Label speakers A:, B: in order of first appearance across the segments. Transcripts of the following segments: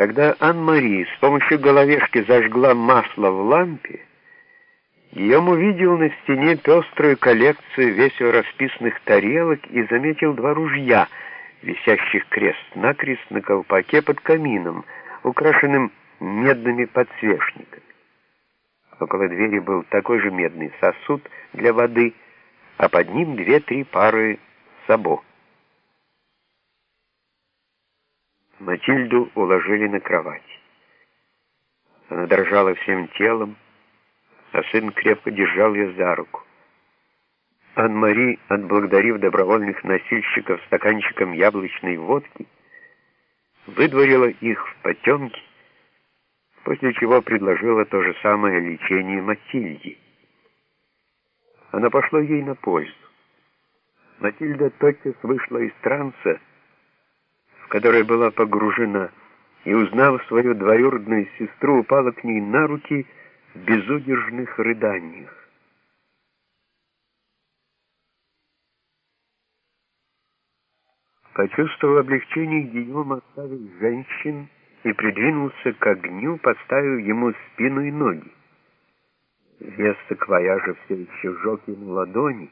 A: Когда Ан-Мари с помощью головешки зажгла масло в лампе, Гийом увидел на стене пеструю коллекцию весело расписанных тарелок и заметил два ружья, висящих крест-накрест на колпаке под камином, украшенным медными подсвечниками. Около двери был такой же медный сосуд для воды, а под ним две-три пары сабо. Матильду уложили на кровать. Она дрожала всем телом, а сын крепко держал ее за руку. Ан-Мари, отблагодарив добровольных носильщиков стаканчиком яблочной водки, выдворила их в потемки, после чего предложила то же самое лечение Матильде. Она пошла ей на пользу. Матильда тотчас вышла из транса, которая была погружена, и, узнав свою двоюродную сестру, упала к ней на руки в безудержных рыданиях. Почувствовав облегчение, Гийом оставил женщин и придвинулся к огню, поставив ему спину и ноги. Вес саквояжа все еще жег ему ладони.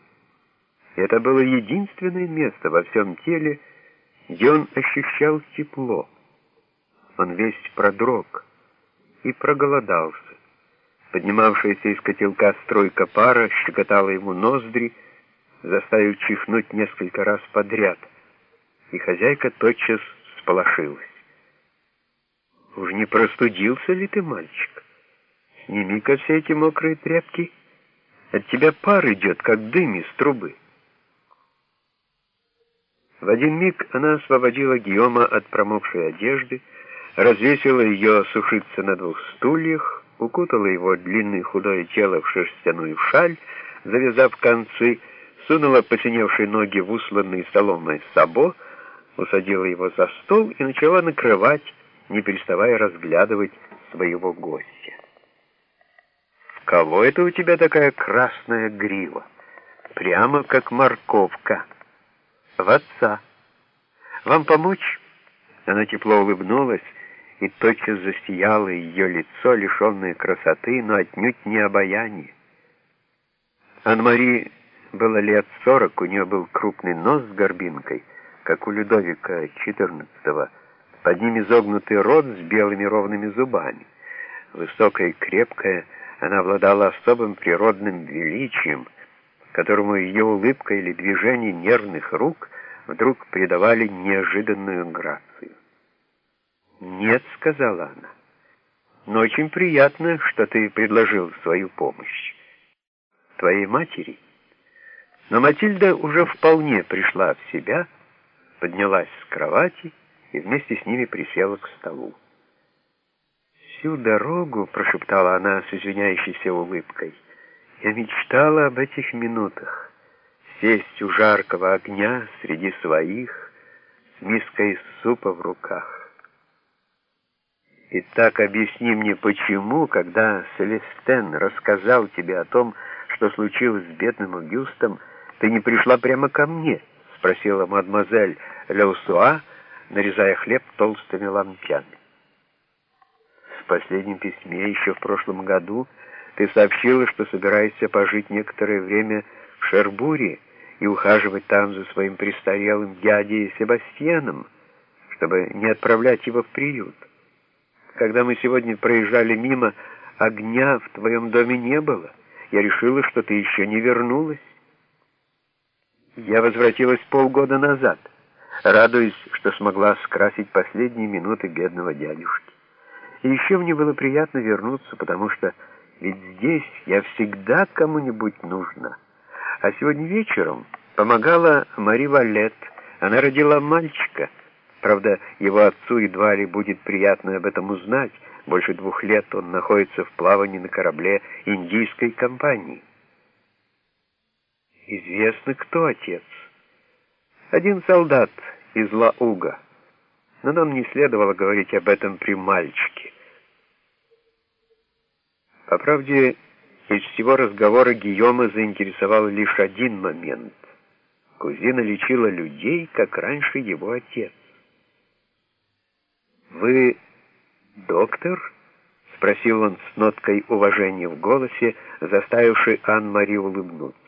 A: Это было единственное место во всем теле, где он ощущал тепло. Он весь продрог и проголодался. Поднимавшаяся из котелка стройка пара щекотала ему ноздри, заставив чихнуть несколько раз подряд, и хозяйка тотчас сполошилась. «Уж не простудился ли ты, мальчик? Сними-ка все эти мокрые тряпки. От тебя пар идет, как дым из трубы». В один миг она освободила Гиома от промокшей одежды, развесила ее сушиться на двух стульях, укутала его длинное худое тело в шерстяную шаль, завязав концы, сунула посиневшие ноги в усланный соломой сабо, усадила его за стол и начала накрывать, не переставая разглядывать своего гостя. «Кого это у тебя такая красная грива? Прямо как морковка» в отца. Вам помочь?» Она тепло улыбнулась, и тотчас засияло ее лицо, лишенное красоты, но отнюдь не обаяния. Ан-Мари было лет сорок, у нее был крупный нос с горбинкой, как у Людовика XIV, под ним изогнутый рот с белыми ровными зубами. Высокая и крепкая, она обладала особым природным величием — которому ее улыбка или движение нервных рук вдруг придавали неожиданную грацию. «Нет», — сказала она, — «но очень приятно, что ты предложил свою помощь. Твоей матери». Но Матильда уже вполне пришла в себя, поднялась с кровати и вместе с ними присела к столу. «Всю дорогу», — прошептала она с извиняющейся улыбкой, — я мечтала об этих минутах, сесть у жаркого огня среди своих, с миской супа в руках. Итак, объясни мне, почему, когда Селестен рассказал тебе о том, что случилось с бедным Агюстом, ты не пришла прямо ко мне? — спросила мадемуазель Леусуа, нарезая хлеб толстыми лампями. В последнем письме еще в прошлом году ты сообщила, что собираешься пожить некоторое время в Шербуре и ухаживать там за своим престарелым дядей Себастьяном, чтобы не отправлять его в приют. Когда мы сегодня проезжали мимо, огня в твоем доме не было. Я решила, что ты еще не вернулась. Я возвратилась полгода назад, радуясь, что смогла скрасить последние минуты бедного дядюшки. И еще мне было приятно вернуться, потому что ведь здесь я всегда кому-нибудь нужна. А сегодня вечером помогала Мари Валет. Она родила мальчика. Правда, его отцу едва ли будет приятно об этом узнать. Больше двух лет он находится в плавании на корабле индийской компании. Известно, кто отец. Один солдат из Лауга. Но нам не следовало говорить об этом при мальчике. По правде, из всего разговора Гийома заинтересовал лишь один момент. Кузина лечила людей, как раньше его отец. «Вы «Доктор?» — спросил он с ноткой уважения в голосе, заставивший Ан-Мари улыбнуться.